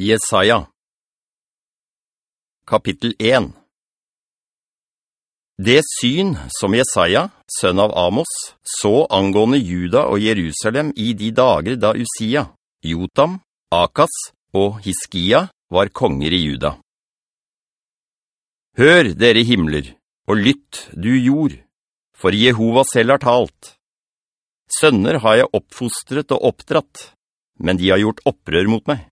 Jesaja Kapittel 1 Det syn som Jesaja, sønn av Amos, så angående Juda og Jerusalem i de dager da Usia, Jotam, Akas og Hiskia var konger i Juda. Hør, dere himler, og lytt, du jord, for Jehova selv har talt. Sønner har jeg oppfostret og oppdratt, men de har gjort opprør mot meg.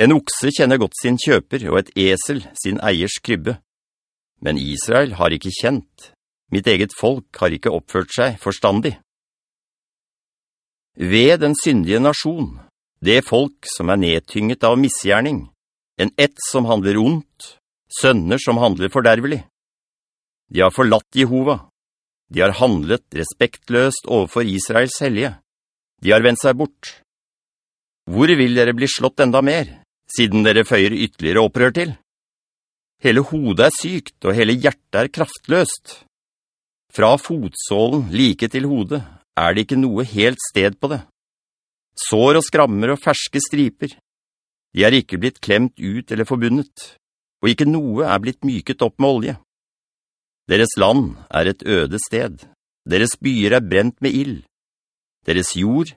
En okse kjenner godt sin kjøper, og et esel sin eiers krybbe. Men Israel har ikke kjent. Mitt eget folk har ikke oppført seg forstandig. Ved den syndige nasjon, det folk som er nedtynget av misgjerning, en ett som handler ondt, sønner som handler fordervelig. De har forlatt Jehova. De har handlet respektløst overfor Israels hellige. De har vendt seg bort. Hvor vil dere bli slått enda mer? Siden dere føyer ytterligere opprør til. Hele hodet er sykt, og hele hjertet er kraftløst. Fra fotsålen like til hodet er det ikke noe helt sted på det. Sår og skrammer og ferske striper. De er ikke blitt klemt ut eller forbundet, og ikke noe er blitt myket opp med olje. Deres land er et øde sted. Deres byer er brent med ild. Deres jord,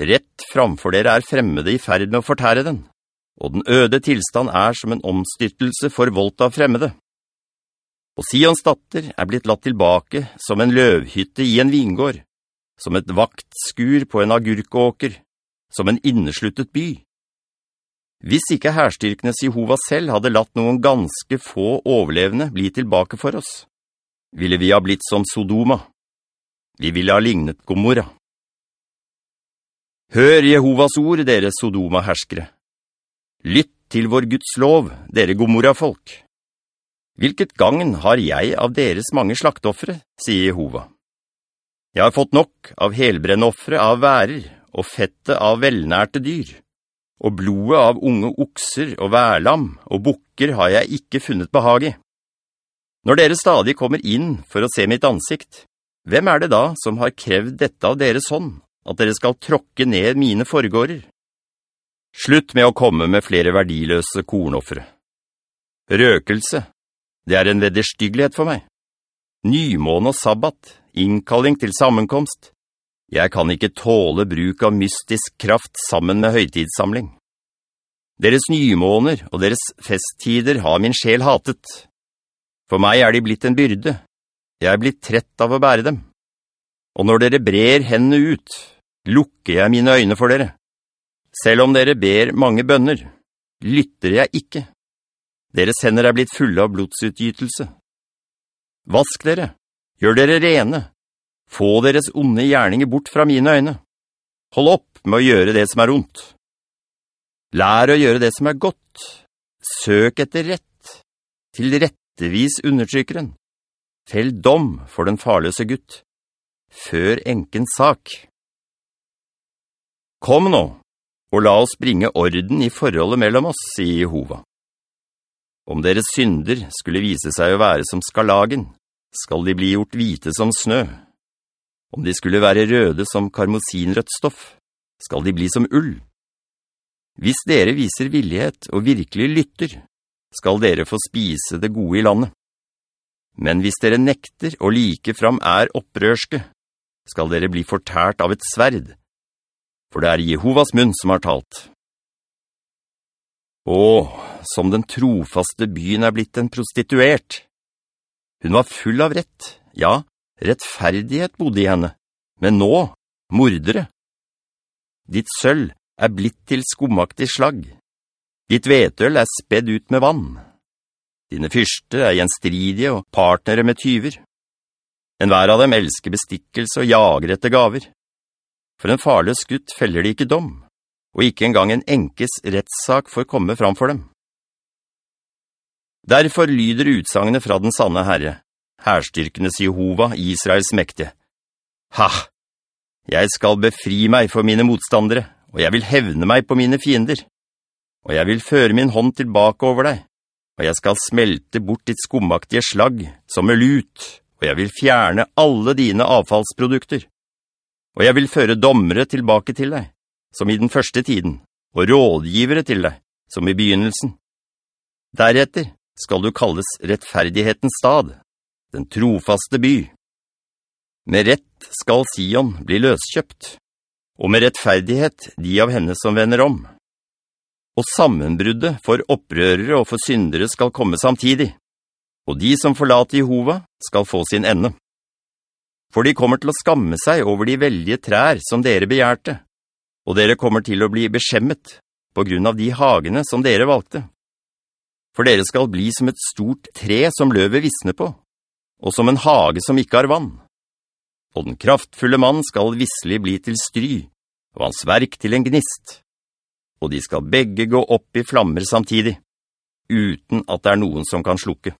rett framfor dere er fremmede i ferd med å fortære den og den øde tilstand er som en omstyrtelse for voldt av fremmede. Og Sions datter er blitt latt tilbake som en løvhytte i en vingård, som et vaktskur på en agurkåker, som en innesluttet by. Hvis ikke herstyrkenes Jehova selv hadde latt noen ganske få overlevende bli tilbake for oss, ville vi ha blitt som Sodoma. Vi ville ha lignet Gomorra. Hør Jehovas ord, dere Sodoma-herskere. Lytt til vår Guds lov, dere Gomorra-folk. Hvilket gangen har jeg av deres mange slaktoffere, sier Jehova. Jeg har fått nok av helbrennoffere av værer og fettet av velnærte dyr, og blodet av unge okser og værlam og bukker har jeg ikke funnet behag i. Når dere stadig kommer inn for å se mitt ansikt, hvem er det da som har krevd dette av deres hånd, at dere skal tråkke ned mine foregårder? Slutt med å komme med flere verdiløse kornoffere. Røkelse, det er en vederstyggelighet for meg. Nymåne og sabbat, innkalling til sammenkomst. Jeg kan ikke tåle bruk av mystisk kraft sammen med høytidssamling. Deres nymåner og deres festtider har min sjel hatet. For meg er de blitt en byrde. Jeg er blitt trett av å bære dem. Og når dere brer hendene ut, lukker jeg mine øyne for dere. Selv om dere ber mange bønner, lytter jeg ikke. Deres hender er blitt fulle av blodsutgytelse. Vask dere, gjør dere rene, få deres onde gjerninger bort fra mine øyne. Hold opp med å gjøre det som er ondt. Lær å gjøre det som er godt. Søk etter rett. Til rettevis undertrykkeren. Fell dom for den farløse gutt. Før enkens sak. Kom nå, og la oss bringe orden i forholdet mellom oss, sier Jehova. Om deres synder skulle vise seg å være som skalagen, skal de bli gjort hvite som snø. Om de skulle være røde som karmosinrødt stoff, skal de bli som ull. Hvis dere viser villighet og virkelig lytter, skal dere få spise det gode i landet. Men hvis dere nekter og like fram er opprørske, skal dere bli fortært av et sverd, for det er Jehovas munn som har talt. Å, som den trofaste byen er blitt en prostituert. Hun var full av rett, ja, rettferdighet bodde i henne, men nå, mordere. Ditt sølv er blitt til skomaktig slag. Ditt vetøl er spedd ut med vann. Dine fyrste er gjenstridige og partnere med tyver. En hver av dem elsker bestikkelse og jager etter gaver. For en farløs gutt feller de ikke dom, og ikke engang en enkes rettssak får komme fram for dem. Derfor lyder utsagene fra den sanne Herre, herstyrkenes Jehova, Israels mektige. Ha! Jeg skal befri meg for mine motstandere, og jeg vil hevne meg på mine fiender. Og jeg vil føre min hånd tilbake over deg, og jeg skal smelte bort ditt skommaktige slag som er lut, og jeg vil fjerne alle dine avfallsprodukter og jeg vil føre dommere tilbake til deg, som i den første tiden, og rådgivere til deg, som i begynnelsen. Deretter skal du kalles rettferdighetens stad, den trofaste by. Med rett skal Sion bli løskjøpt, og med rettferdighet de av henne som vender om. Og sammenbruddet for opprørere og for syndere skal komme samtidig, og de som forlater Jehova skal få sin ende. For de kommer til å skamme seg over de veldige trær som dere begjærte, og dere kommer til å bli beskjemmet på grunn av de hagene som dere valgte. For dere skal bli som et stort tre som løvet visne på, og som en hage som ikke har vann. Og den kraftfulle mann skal visselig bli til stry, og hans verk til en gnist. Og de skal begge gå opp i flammer samtidig, uten at det er noen som kan slukke.